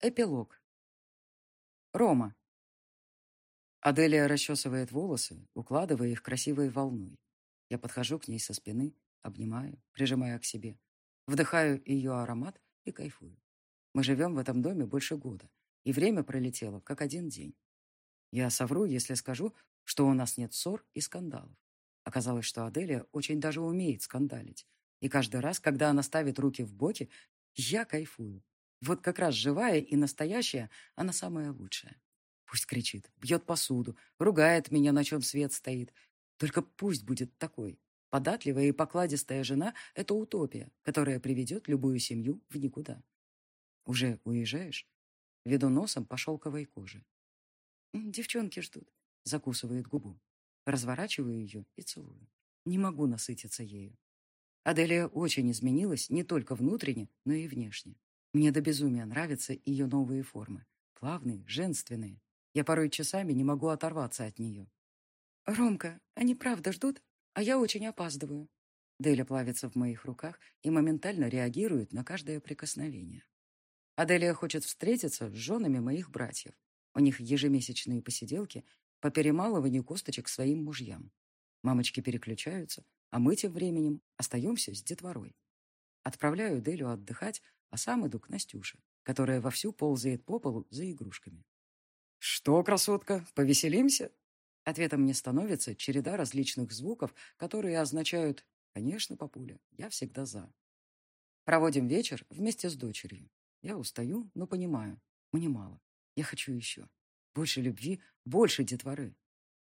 Эпилог. Рома. Аделия расчесывает волосы, укладывая их красивой волной. Я подхожу к ней со спины, обнимаю, прижимая к себе. Вдыхаю ее аромат и кайфую. Мы живем в этом доме больше года, и время пролетело, как один день. Я совру, если скажу, что у нас нет ссор и скандалов. Оказалось, что Аделия очень даже умеет скандалить. И каждый раз, когда она ставит руки в боки, я кайфую. Вот как раз живая и настоящая, она самая лучшая. Пусть кричит, бьет посуду, ругает меня, на чем свет стоит. Только пусть будет такой. Податливая и покладистая жена — это утопия, которая приведет любую семью в никуда. Уже уезжаешь? Веду носом по шелковой коже. Девчонки ждут. Закусывает губу. Разворачиваю ее и целую. Не могу насытиться ею. Аделия очень изменилась не только внутренне, но и внешне. Мне до безумия нравятся ее новые формы. Плавные, женственные. Я порой часами не могу оторваться от нее. «Ромка, они правда ждут, а я очень опаздываю». Деля плавится в моих руках и моментально реагирует на каждое прикосновение. Аделия хочет встретиться с женами моих братьев. У них ежемесячные посиделки по перемалыванию косточек своим мужьям. Мамочки переключаются, а мы тем временем остаемся с детворой. Отправляю Делю отдыхать, а сам иду к Настюше, которая вовсю ползает по полу за игрушками. «Что, красотка, повеселимся?» Ответом мне становится череда различных звуков, которые означают «Конечно, папуля, я всегда за». Проводим вечер вместе с дочерью. Я устаю, но понимаю, мне мало. Я хочу еще. Больше любви, больше детворы.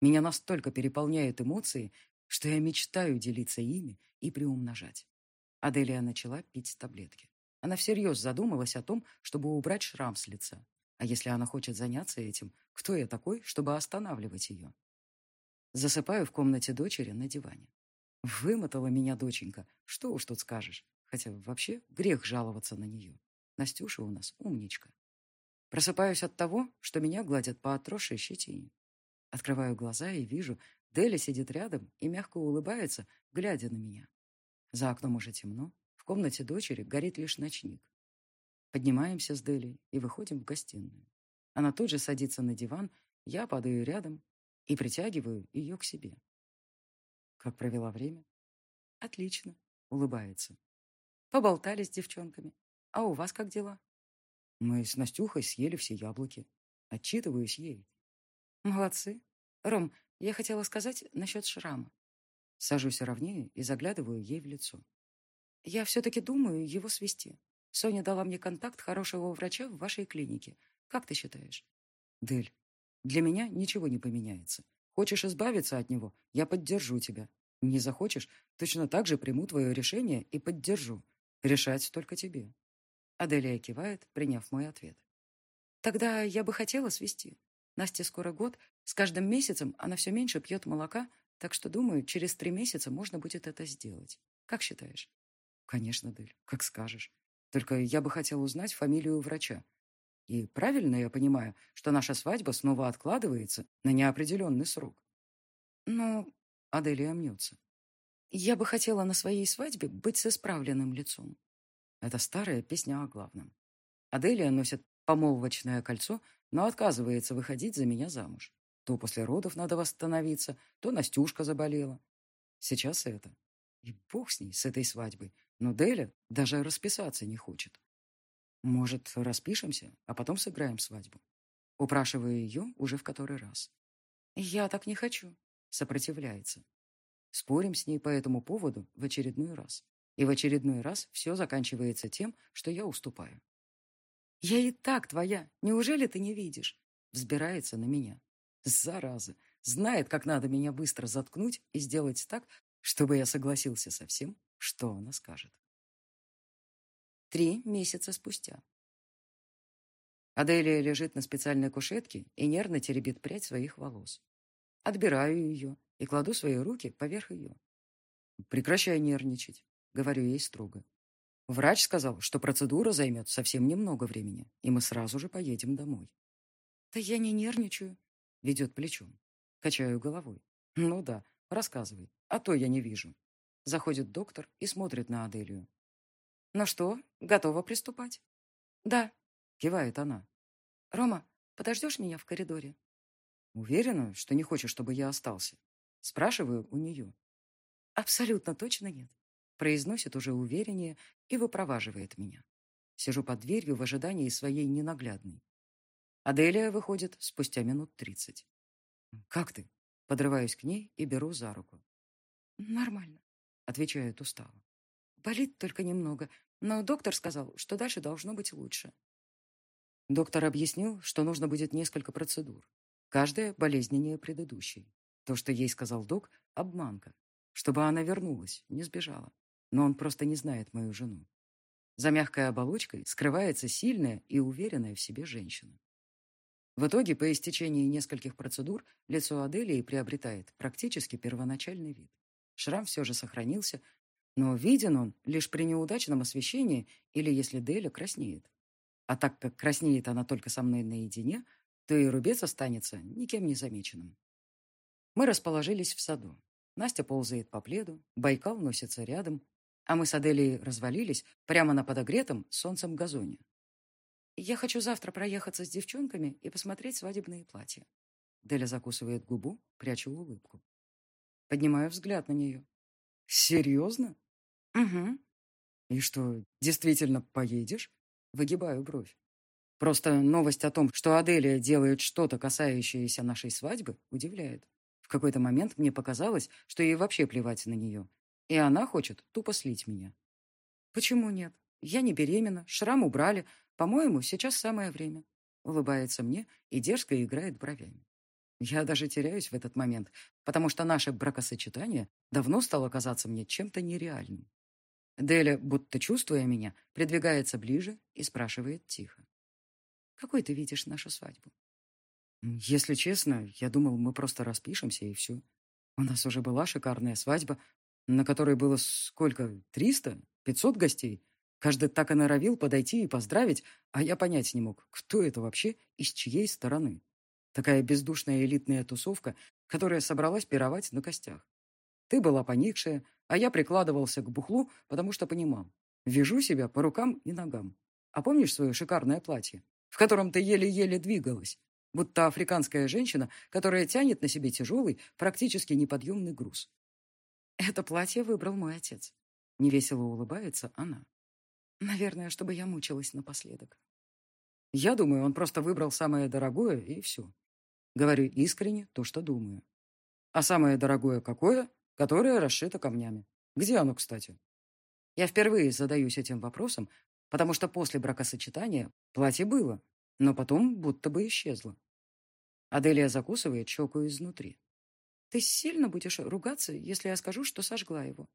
Меня настолько переполняют эмоции, что я мечтаю делиться ими и приумножать. Аделия начала пить таблетки. Она всерьез задумалась о том, чтобы убрать шрам с лица. А если она хочет заняться этим, кто я такой, чтобы останавливать ее? Засыпаю в комнате дочери на диване. Вымотала меня доченька, что уж тут скажешь. Хотя вообще грех жаловаться на нее. Настюша у нас умничка. Просыпаюсь от того, что меня гладят по отросшей щетине. Открываю глаза и вижу, Дели сидит рядом и мягко улыбается, глядя на меня. За окном уже темно, в комнате дочери горит лишь ночник. Поднимаемся с Делей и выходим в гостиную. Она тут же садится на диван, я падаю рядом и притягиваю ее к себе. Как провела время? Отлично, улыбается. Поболтали с девчонками. А у вас как дела? Мы с Настюхой съели все яблоки. Отчитываюсь ей. Молодцы. Ром, я хотела сказать насчет шрама. Сажусь ровнее и заглядываю ей в лицо. Я все-таки думаю его свести. Соня дала мне контакт хорошего врача в вашей клинике. Как ты считаешь? Дель, для меня ничего не поменяется. Хочешь избавиться от него, я поддержу тебя. Не захочешь, точно так же приму твое решение и поддержу. Решать только тебе. Аделия кивает, приняв мой ответ. Тогда я бы хотела свести. Насте скоро год. С каждым месяцем она все меньше пьет молока, так что, думаю, через три месяца можно будет это сделать. Как считаешь? Конечно, Дель, как скажешь. Только я бы хотел узнать фамилию врача. И правильно я понимаю, что наша свадьба снова откладывается на неопределенный срок? Но Аделия мнется. Я бы хотела на своей свадьбе быть с исправленным лицом. Это старая песня о главном. Аделия носит помолвочное кольцо, но отказывается выходить за меня замуж. То после родов надо восстановиться, то Настюшка заболела. Сейчас это. И бог с ней, с этой свадьбой. Но Деля даже расписаться не хочет. Может, распишемся, а потом сыграем свадьбу? Упрашиваю ее уже в который раз. Я так не хочу. Сопротивляется. Спорим с ней по этому поводу в очередной раз. И в очередной раз все заканчивается тем, что я уступаю. «Я и так твоя. Неужели ты не видишь?» Взбирается на меня. Зараза. Знает, как надо меня быстро заткнуть и сделать так, чтобы я согласился со всем, что она скажет. Три месяца спустя. Аделия лежит на специальной кушетке и нервно теребит прядь своих волос. Отбираю ее и кладу свои руки поверх ее. «Прекращай нервничать», — говорю ей строго. Врач сказал, что процедура займет совсем немного времени, и мы сразу же поедем домой. «Да я не нервничаю», — ведет плечом. Качаю головой. «Ну да, рассказывай, а то я не вижу». Заходит доктор и смотрит на Аделию. «Ну что, готова приступать?» «Да», Кивает она. Рома, подождешь меня в коридоре? Уверена, что не хочешь, чтобы я остался? Спрашиваю у нее. Абсолютно точно нет. Произносит уже увереннее и выпроваживает меня. Сижу под дверью в ожидании своей ненаглядной. Аделия выходит спустя минут тридцать. «Как ты?» Подрываюсь к ней и беру за руку. «Нормально», — отвечает устало. «Болит только немного, но доктор сказал, что дальше должно быть лучше». Доктор объяснил, что нужно будет несколько процедур. Каждая болезненнее предыдущей. То, что ей сказал док, — обманка. Чтобы она вернулась, не сбежала. Но он просто не знает мою жену. За мягкой оболочкой скрывается сильная и уверенная в себе женщина. В итоге, по истечении нескольких процедур, лицо Аделии приобретает практически первоначальный вид. Шрам все же сохранился, но виден он лишь при неудачном освещении или если Деля краснеет. А так как краснеет она только со мной наедине, то и рубец останется никем не замеченным. Мы расположились в саду. Настя ползает по пледу, Байкал носится рядом, а мы с Аделией развалились прямо на подогретом солнцем газоне. Я хочу завтра проехаться с девчонками и посмотреть свадебные платья. Деля закусывает губу, прячу улыбку. Поднимаю взгляд на нее. Серьезно? Угу. И что, действительно поедешь? Выгибаю бровь. Просто новость о том, что Аделия делает что-то, касающееся нашей свадьбы, удивляет. В какой-то момент мне показалось, что ей вообще плевать на нее. И она хочет тупо слить меня. Почему нет? Я не беременна, шрам убрали, по-моему, сейчас самое время. Улыбается мне и дерзко играет бровями. Я даже теряюсь в этот момент, потому что наше бракосочетание давно стало казаться мне чем-то нереальным. Деля, будто чувствуя меня, придвигается ближе и спрашивает тихо. «Какой ты видишь нашу свадьбу?» «Если честно, я думал, мы просто распишемся, и все. У нас уже была шикарная свадьба, на которой было сколько? Триста? Пятьсот гостей? Каждый так и норовил подойти и поздравить, а я понять не мог, кто это вообще и с чьей стороны. Такая бездушная элитная тусовка, которая собралась пировать на костях. Ты была поникшая, а я прикладывался к бухлу, потому что понимал. Вяжу себя по рукам и ногам. А помнишь свое шикарное платье, в котором ты еле-еле двигалась? Будто африканская женщина, которая тянет на себе тяжелый, практически неподъемный груз. Это платье выбрал мой отец. Невесело улыбается она. Наверное, чтобы я мучилась напоследок. Я думаю, он просто выбрал самое дорогое, и все. Говорю искренне то, что думаю. А самое дорогое какое? Которое расшито камнями. Где оно, кстати? Я впервые задаюсь этим вопросом, потому что после бракосочетания платье было, но потом будто бы исчезло. Аделия закусывает щеку изнутри. Ты сильно будешь ругаться, если я скажу, что сожгла его?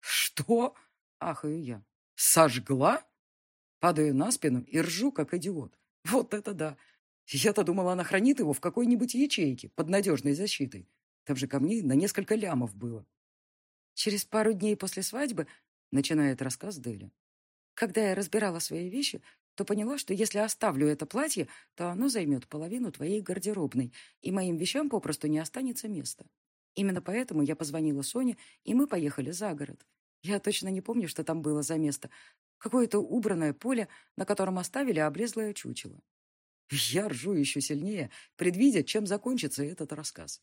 Что? Ахаю я. Сожгла? Падаю на спину и ржу, как идиот. Вот это да! Я-то думала, она хранит его в какой-нибудь ячейке под надежной защитой. Там же камней на несколько лямов было. Через пару дней после свадьбы, начинает рассказ Дели. Когда я разбирала свои вещи, то поняла, что если оставлю это платье, то оно займет половину твоей гардеробной, и моим вещам попросту не останется места. Именно поэтому я позвонила Соне, и мы поехали за город. Я точно не помню, что там было за место. Какое-то убранное поле, на котором оставили облезлое чучело. Я ржу еще сильнее, предвидя, чем закончится этот рассказ.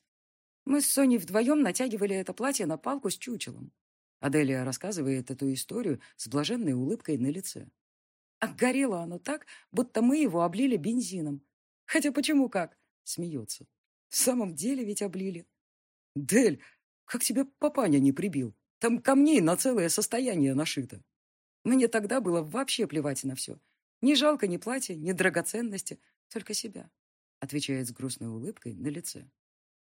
Мы с Соней вдвоем натягивали это платье на палку с чучелом. Аделия рассказывает эту историю с блаженной улыбкой на лице. А горело оно так, будто мы его облили бензином. Хотя почему как? Смеется. В самом деле ведь облили. Дель, как тебя папаня не прибил? Там камней на целое состояние нашито. Мне тогда было вообще плевать на все. Не жалко ни платья, ни драгоценности, только себя, отвечает с грустной улыбкой на лице.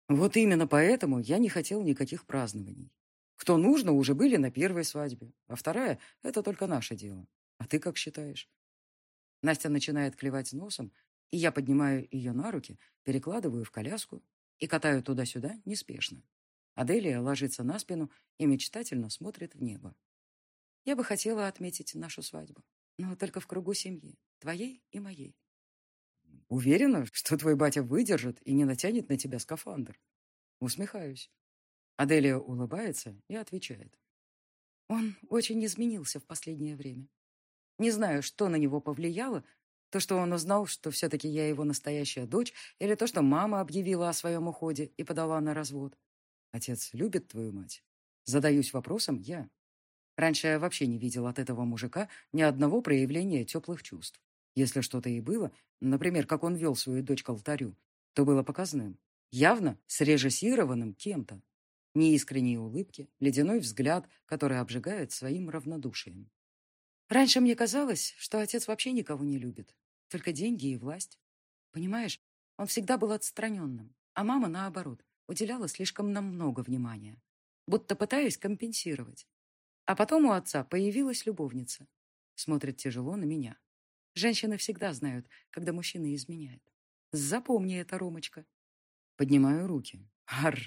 Вот именно поэтому я не хотел никаких празднований. Кто нужно, уже были на первой свадьбе, а вторая — это только наше дело. А ты как считаешь? Настя начинает клевать носом, и я поднимаю ее на руки, перекладываю в коляску и катаю туда-сюда неспешно. Аделия ложится на спину и мечтательно смотрит в небо. Я бы хотела отметить нашу свадьбу, но только в кругу семьи, твоей и моей. Уверена, что твой батя выдержит и не натянет на тебя скафандр? Усмехаюсь. Аделия улыбается и отвечает. Он очень изменился в последнее время. Не знаю, что на него повлияло, То, что он узнал, что все-таки я его настоящая дочь, или то, что мама объявила о своем уходе и подала на развод. Отец любит твою мать? Задаюсь вопросом я. Раньше я вообще не видел от этого мужика ни одного проявления теплых чувств. Если что-то и было, например, как он вел свою дочь к алтарю, то было показным. Явно срежиссированным кем-то. Неискренние улыбки, ледяной взгляд, который обжигает своим равнодушием. Раньше мне казалось, что отец вообще никого не любит. Только деньги и власть. Понимаешь, он всегда был отстраненным, а мама, наоборот, уделяла слишком нам много внимания. Будто пытаясь компенсировать. А потом у отца появилась любовница. Смотрит тяжело на меня. Женщины всегда знают, когда мужчина изменяет. Запомни это, Ромочка. Поднимаю руки. Ар,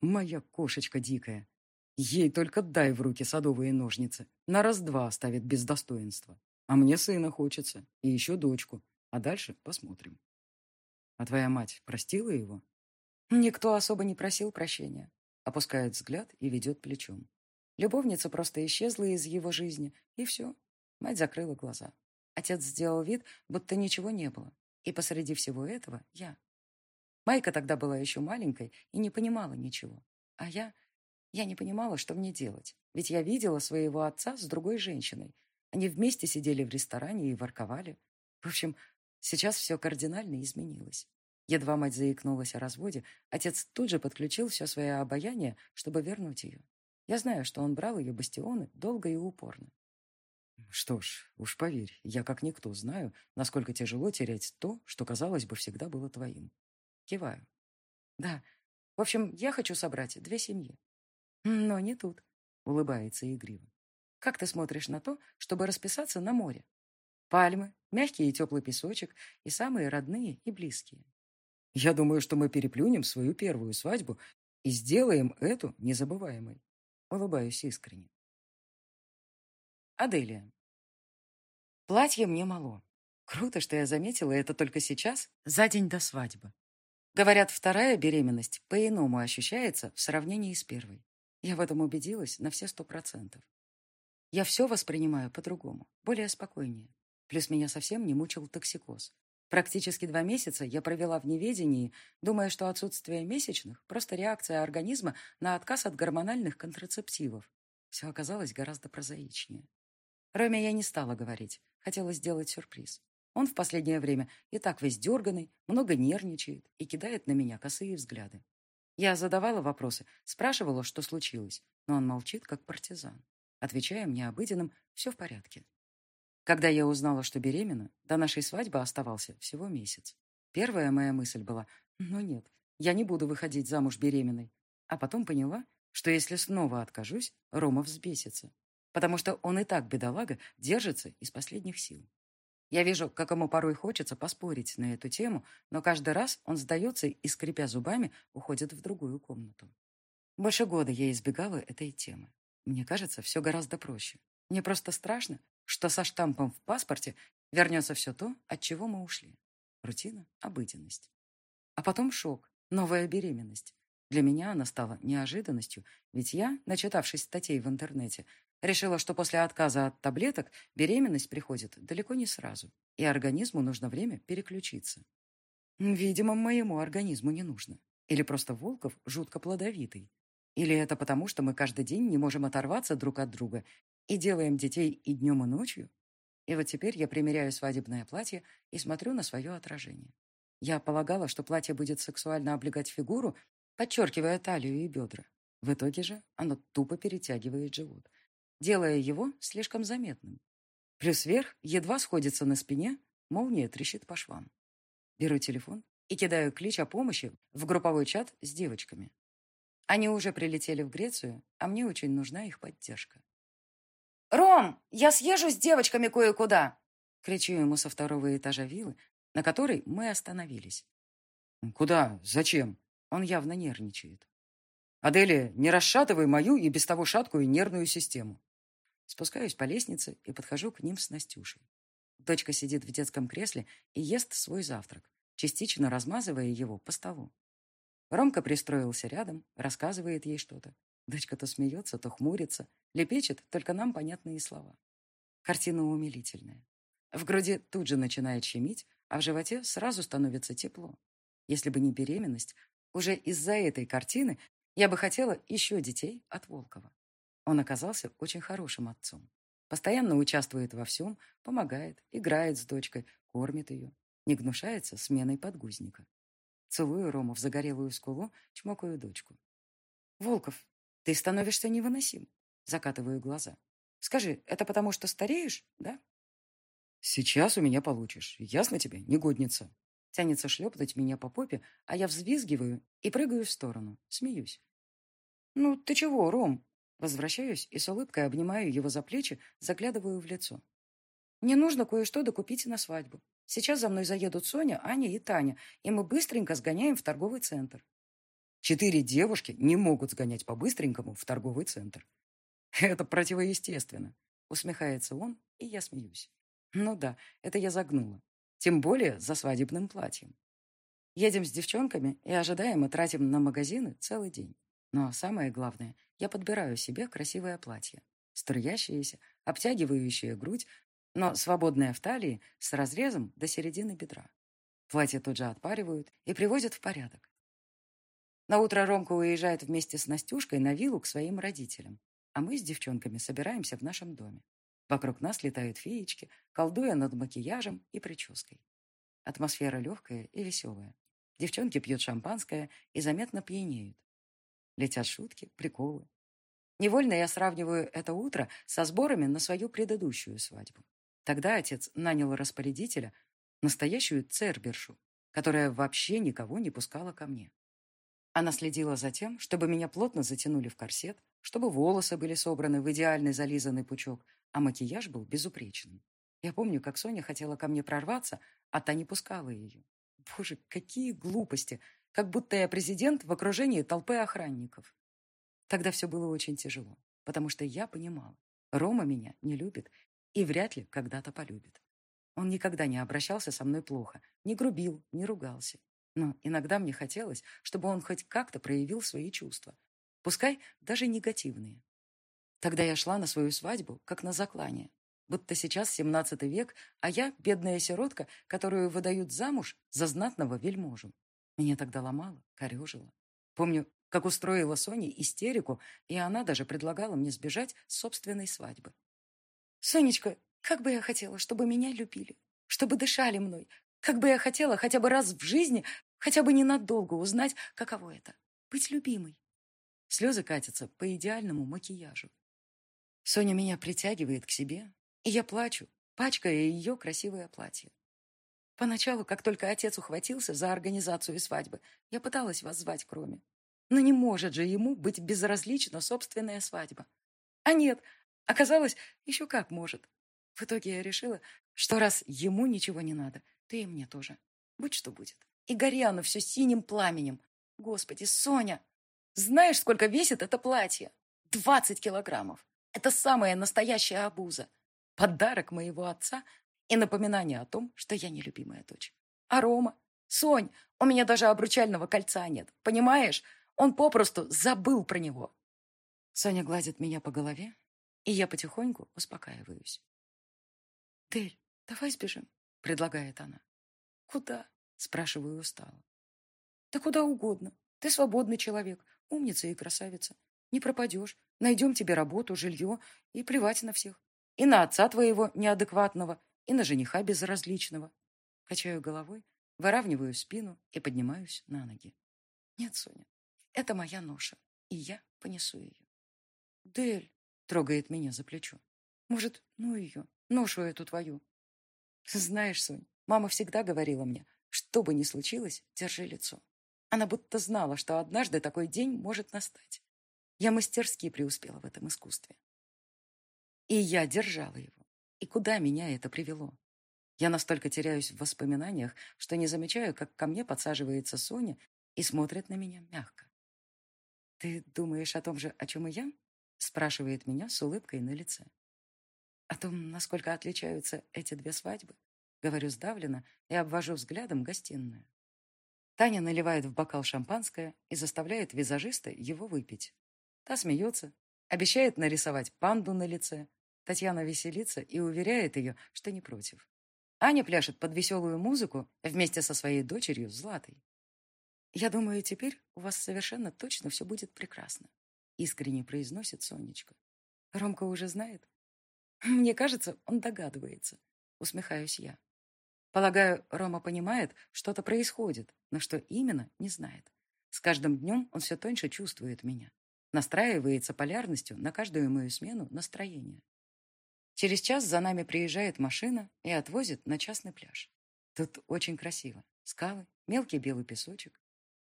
моя кошечка дикая. Ей только дай в руки садовые ножницы. На раз-два оставит без достоинства. А мне сына хочется. И еще дочку. А дальше посмотрим. А твоя мать простила его? Никто особо не просил прощения. Опускает взгляд и ведет плечом. Любовница просто исчезла из его жизни, и все. Мать закрыла глаза. Отец сделал вид, будто ничего не было. И посреди всего этого я. Майка тогда была еще маленькой и не понимала ничего. А я... Я не понимала, что мне делать, ведь я видела своего отца с другой женщиной. Они вместе сидели в ресторане и ворковали. В общем, сейчас все кардинально изменилось. Едва мать заикнулась о разводе, отец тут же подключил все свое обаяние, чтобы вернуть ее. Я знаю, что он брал ее бастионы долго и упорно. Что ж, уж поверь, я как никто знаю, насколько тяжело терять то, что, казалось бы, всегда было твоим. Киваю. Да, в общем, я хочу собрать две семьи. Но не тут, улыбается игриво. Как ты смотришь на то, чтобы расписаться на море? Пальмы, мягкий и теплый песочек и самые родные и близкие. Я думаю, что мы переплюнем свою первую свадьбу и сделаем эту незабываемой. Улыбаюсь искренне. Аделия. Платье мне мало. Круто, что я заметила это только сейчас, за день до свадьбы. Говорят, вторая беременность по-иному ощущается в сравнении с первой. Я в этом убедилась на все сто процентов. Я все воспринимаю по-другому, более спокойнее. Плюс меня совсем не мучил токсикоз. Практически два месяца я провела в неведении, думая, что отсутствие месячных – просто реакция организма на отказ от гормональных контрацептивов. Все оказалось гораздо прозаичнее. Роме я не стала говорить, хотела сделать сюрприз. Он в последнее время и так весь дерганый, много нервничает и кидает на меня косые взгляды. Я задавала вопросы, спрашивала, что случилось, но он молчит, как партизан, отвечая мне обыденным «все в порядке». Когда я узнала, что беременна, до нашей свадьбы оставался всего месяц. Первая моя мысль была «ну нет, я не буду выходить замуж беременной». А потом поняла, что если снова откажусь, Рома взбесится, потому что он и так, бедолага, держится из последних сил. Я вижу, как ему порой хочется поспорить на эту тему, но каждый раз он сдается и, скрипя зубами, уходит в другую комнату. Больше года я избегала этой темы. Мне кажется, все гораздо проще. Мне просто страшно, что со штампом в паспорте вернется все то, от чего мы ушли. Рутина, обыденность. А потом шок, новая беременность. Для меня она стала неожиданностью, ведь я, начитавшись статей в интернете, Решила, что после отказа от таблеток беременность приходит далеко не сразу, и организму нужно время переключиться. Видимо, моему организму не нужно. Или просто Волков жутко плодовитый. Или это потому, что мы каждый день не можем оторваться друг от друга и делаем детей и днем, и ночью? И вот теперь я примеряю свадебное платье и смотрю на свое отражение. Я полагала, что платье будет сексуально облегать фигуру, подчеркивая талию и бедра. В итоге же оно тупо перетягивает живот, делая его слишком заметным. Плюс вверх едва сходится на спине, молния трещит по швам. Беру телефон и кидаю клич о помощи в групповой чат с девочками. Они уже прилетели в Грецию, а мне очень нужна их поддержка. «Ром, я съезжу с девочками кое-куда!» Кричу ему со второго этажа виллы, на которой мы остановились. «Куда? Зачем?» Он явно нервничает. «Аделия, не расшатывай мою и без того шаткую нервную систему. Спускаюсь по лестнице и подхожу к ним с Настюшей. Дочка сидит в детском кресле и ест свой завтрак, частично размазывая его по столу. Ромка пристроился рядом, рассказывает ей что-то. Дочка то смеется, то хмурится, лепечет только нам понятные слова. Картина умилительная. В груди тут же начинает щемить, а в животе сразу становится тепло. Если бы не беременность, уже из-за этой картины я бы хотела еще детей от Волкова. Он оказался очень хорошим отцом. Постоянно участвует во всем, помогает, играет с дочкой, кормит ее, не гнушается сменой подгузника. Целую Рому в загорелую скулу, чмокаю дочку. «Волков, ты становишься невыносим», — закатываю глаза. «Скажи, это потому что стареешь, да?» «Сейчас у меня получишь. Ясно тебе, негодница?» Тянется шлепнуть меня по попе, а я взвизгиваю и прыгаю в сторону, смеюсь. «Ну, ты чего, Ром?» Возвращаюсь и с улыбкой обнимаю его за плечи, заглядываю в лицо. «Мне нужно кое-что докупить на свадьбу. Сейчас за мной заедут Соня, Аня и Таня, и мы быстренько сгоняем в торговый центр». Четыре девушки не могут сгонять по-быстренькому в торговый центр. Это противоестественно. Усмехается он, и я смеюсь. Ну да, это я загнула. Тем более за свадебным платьем. Едем с девчонками и ожидаем и тратим на магазины целый день. Но самое главное, я подбираю себе красивое платье. Струящееся, обтягивающее грудь, но свободное в талии с разрезом до середины бедра. Платье тут же отпаривают и приводят в порядок. На утро Ромка уезжает вместе с Настюшкой на виллу к своим родителям, а мы с девчонками собираемся в нашем доме. Вокруг нас летают феечки, колдуя над макияжем и прической. Атмосфера легкая и веселая. Девчонки пьют шампанское и заметно пьянеют. Летят шутки, приколы. Невольно я сравниваю это утро со сборами на свою предыдущую свадьбу. Тогда отец нанял распорядителя, настоящую цербершу, которая вообще никого не пускала ко мне. Она следила за тем, чтобы меня плотно затянули в корсет, чтобы волосы были собраны в идеальный зализанный пучок, а макияж был безупречным. Я помню, как Соня хотела ко мне прорваться, а та не пускала ее. Боже, какие глупости! Как будто я президент в окружении толпы охранников. Тогда все было очень тяжело, потому что я понимала, Рома меня не любит и вряд ли когда-то полюбит. Он никогда не обращался со мной плохо, не грубил, не ругался. Но иногда мне хотелось, чтобы он хоть как-то проявил свои чувства. Пускай даже негативные. Тогда я шла на свою свадьбу, как на заклание. Будто сейчас семнадцатый век, а я бедная сиротка, которую выдают замуж за знатного вельможу. Меня тогда ломало, корежило. Помню, как устроила Соне истерику, и она даже предлагала мне сбежать с собственной свадьбы. «Сонечка, как бы я хотела, чтобы меня любили, чтобы дышали мной, как бы я хотела хотя бы раз в жизни, хотя бы ненадолго узнать, каково это — быть любимой». Слезы катятся по идеальному макияжу. Соня меня притягивает к себе, и я плачу, пачкая ее красивое платье. Поначалу, как только отец ухватился за организацию свадьбы, я пыталась вас звать к Роме. Но не может же ему быть безразлична собственная свадьба. А нет, оказалось, еще как может. В итоге я решила, что раз ему ничего не надо, то и мне тоже. Будь что будет. И гори оно все синим пламенем. Господи, Соня, знаешь, сколько весит это платье? Двадцать килограммов. Это самая настоящая обуза. Подарок моего отца и напоминание о том, что я нелюбимая дочь. А Рома? Сонь, у меня даже обручального кольца нет. Понимаешь? Он попросту забыл про него. Соня гладит меня по голове, и я потихоньку успокаиваюсь. «Дель, давай сбежим», — предлагает она. «Куда?» — спрашиваю устало. «Да куда угодно. Ты свободный человек, умница и красавица. Не пропадешь. Найдем тебе работу, жилье и плевать на всех. И на отца твоего неадекватного, и на жениха безразличного. Качаю головой, выравниваю спину и поднимаюсь на ноги. Нет, Соня, это моя ноша, и я понесу ее. Дель трогает меня за плечо. Может, ну ее, ношу эту твою. Знаешь, Сонь, мама всегда говорила мне, что бы ни случилось, держи лицо. Она будто знала, что однажды такой день может настать. Я мастерски преуспела в этом искусстве. И я держала его. И куда меня это привело? Я настолько теряюсь в воспоминаниях, что не замечаю, как ко мне подсаживается Соня и смотрит на меня мягко. «Ты думаешь о том же, о чем и я?» спрашивает меня с улыбкой на лице. «О том, насколько отличаются эти две свадьбы?» говорю сдавленно и обвожу взглядом гостиную. Таня наливает в бокал шампанское и заставляет визажиста его выпить. Та смеется, обещает нарисовать панду на лице. Татьяна веселится и уверяет ее, что не против. Аня пляшет под веселую музыку вместе со своей дочерью Златой. «Я думаю, теперь у вас совершенно точно все будет прекрасно», искренне произносит Сонечка. «Ромка уже знает?» «Мне кажется, он догадывается», усмехаюсь я. Полагаю, Рома понимает, что-то происходит, но что именно, не знает. С каждым днем он все тоньше чувствует меня. Настраивается полярностью на каждую мою смену настроения. Через час за нами приезжает машина и отвозит на частный пляж. Тут очень красиво. Скалы, мелкий белый песочек.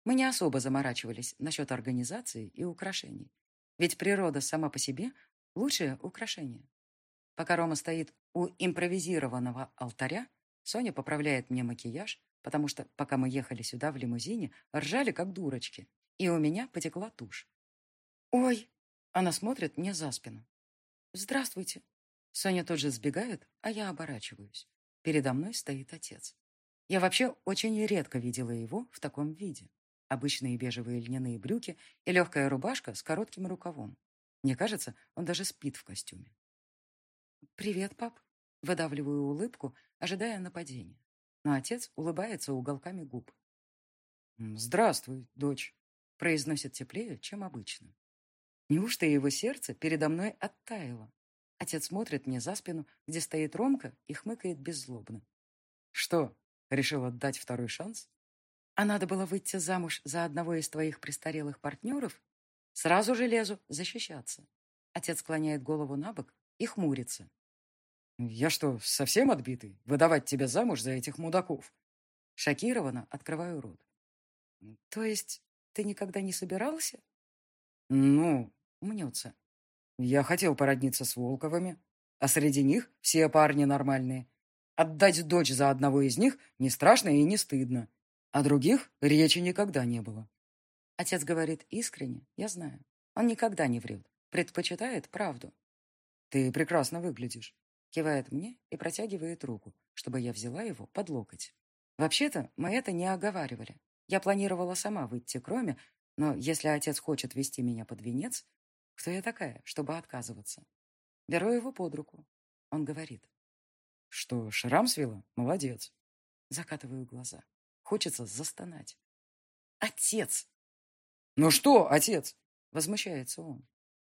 Мы не особо заморачивались насчет организации и украшений. Ведь природа сама по себе – лучшее украшение. Пока Рома стоит у импровизированного алтаря, Соня поправляет мне макияж, потому что, пока мы ехали сюда в лимузине, ржали как дурочки, и у меня потекла тушь. «Ой!» Она смотрит мне за спину. «Здравствуйте!» Соня тут же сбегает, а я оборачиваюсь. Передо мной стоит отец. Я вообще очень редко видела его в таком виде. Обычные бежевые льняные брюки и легкая рубашка с коротким рукавом. Мне кажется, он даже спит в костюме. «Привет, пап!» Выдавливаю улыбку, ожидая нападения. Но отец улыбается уголками губ. «Здравствуй, дочь», — произносит теплее, чем обычно. Неужто его сердце передо мной оттаяло? Отец смотрит мне за спину, где стоит Ромка, и хмыкает беззлобно. «Что, решил отдать второй шанс?» «А надо было выйти замуж за одного из твоих престарелых партнеров? Сразу же лезу защищаться». Отец склоняет голову на бок и хмурится. «Я что, совсем отбитый? Выдавать тебя замуж за этих мудаков?» Шокированно открываю рот. «То есть ты никогда не собирался?» «Ну...» — мнется. «Я хотел породниться с Волковыми, а среди них все парни нормальные. Отдать дочь за одного из них не страшно и не стыдно. А других речи никогда не было». Отец говорит искренне, я знаю. Он никогда не врет, предпочитает правду. «Ты прекрасно выглядишь», Кивает мне и протягивает руку, чтобы я взяла его под локоть. Вообще-то мы это не оговаривали. Я планировала сама выйти кроме, но если отец хочет вести меня под венец, кто я такая, чтобы отказываться? Беру его под руку. Он говорит. Что, шрам свела? Молодец. Закатываю глаза. Хочется застонать. Отец! Ну что, отец? Возмущается он.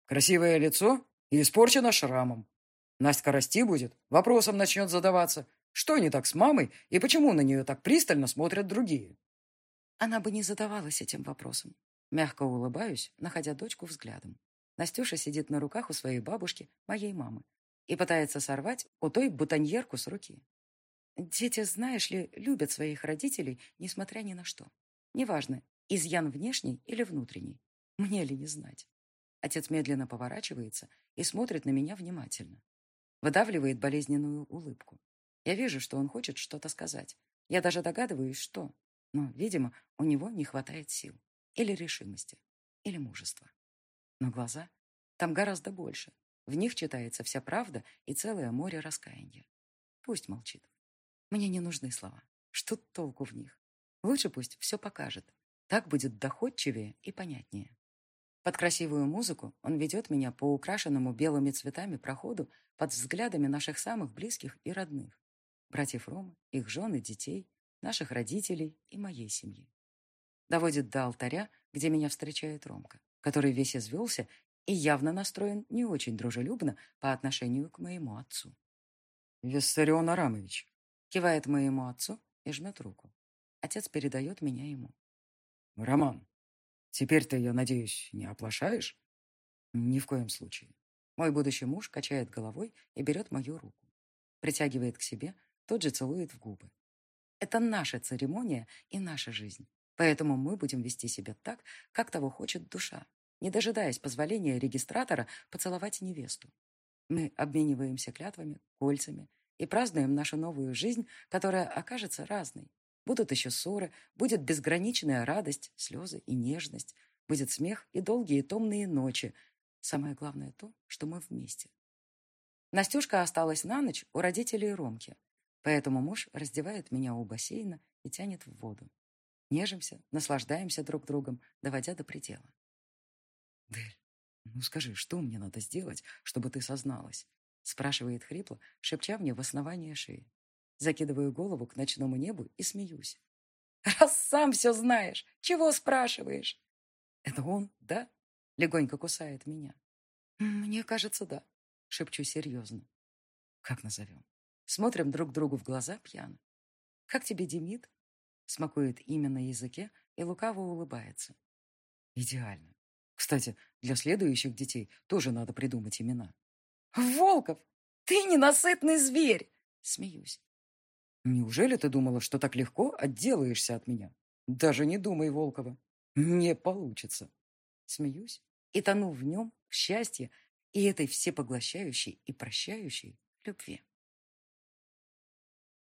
Красивое лицо и испорчено шрамом. Настя расти будет, вопросом начнет задаваться. Что не так с мамой и почему на нее так пристально смотрят другие? Она бы не задавалась этим вопросом. Мягко улыбаюсь, находя дочку взглядом. Настюша сидит на руках у своей бабушки, моей мамы, и пытается сорвать у той бутоньерку с руки. Дети, знаешь ли, любят своих родителей, несмотря ни на что. Неважно, изъян внешний или внутренний. Мне ли не знать? Отец медленно поворачивается и смотрит на меня внимательно. Выдавливает болезненную улыбку. Я вижу, что он хочет что-то сказать. Я даже догадываюсь, что. Но, видимо, у него не хватает сил. Или решимости. Или мужества. Но глаза там гораздо больше. В них читается вся правда и целое море раскаяния. Пусть молчит. Мне не нужны слова. Что толку в них? Лучше пусть все покажет. Так будет доходчивее и понятнее. Под красивую музыку он ведет меня по украшенному белыми цветами проходу под взглядами наших самых близких и родных. Братьев Рома, их жен и детей, наших родителей и моей семьи. Доводит до алтаря, где меня встречает Ромка, который весь извелся и явно настроен не очень дружелюбно по отношению к моему отцу. «Виссарион Арамович», — кивает моему отцу и жмет руку. Отец передает меня ему. «Роман, Теперь-то, я надеюсь, не оплошаешь? Ни в коем случае. Мой будущий муж качает головой и берет мою руку. Притягивает к себе, тут же целует в губы. Это наша церемония и наша жизнь. Поэтому мы будем вести себя так, как того хочет душа, не дожидаясь позволения регистратора поцеловать невесту. Мы обмениваемся клятвами, кольцами и празднуем нашу новую жизнь, которая окажется разной, Будут еще ссоры, будет безграничная радость, слезы и нежность, будет смех и долгие томные ночи. Самое главное то, что мы вместе. Настюшка осталась на ночь у родителей Ромки, поэтому муж раздевает меня у бассейна и тянет в воду. Нежимся, наслаждаемся друг другом, доводя до предела. «Дель, ну скажи, что мне надо сделать, чтобы ты созналась?» спрашивает хрипло, шепча мне в основание шеи. Закидываю голову к ночному небу и смеюсь. Раз сам все знаешь, чего спрашиваешь? Это он, да? Легонько кусает меня. Мне кажется, да. Шепчу серьезно. Как назовем? Смотрим друг другу в глаза пьяно. Как тебе, Демид? Смакует имя на языке и лукаво улыбается. Идеально. Кстати, для следующих детей тоже надо придумать имена. Волков, ты ненасытный зверь! Смеюсь. Неужели ты думала, что так легко отделаешься от меня? Даже не думай, Волкова. Не получится. Смеюсь и тону в нем, в счастье и этой всепоглощающей и прощающей любви.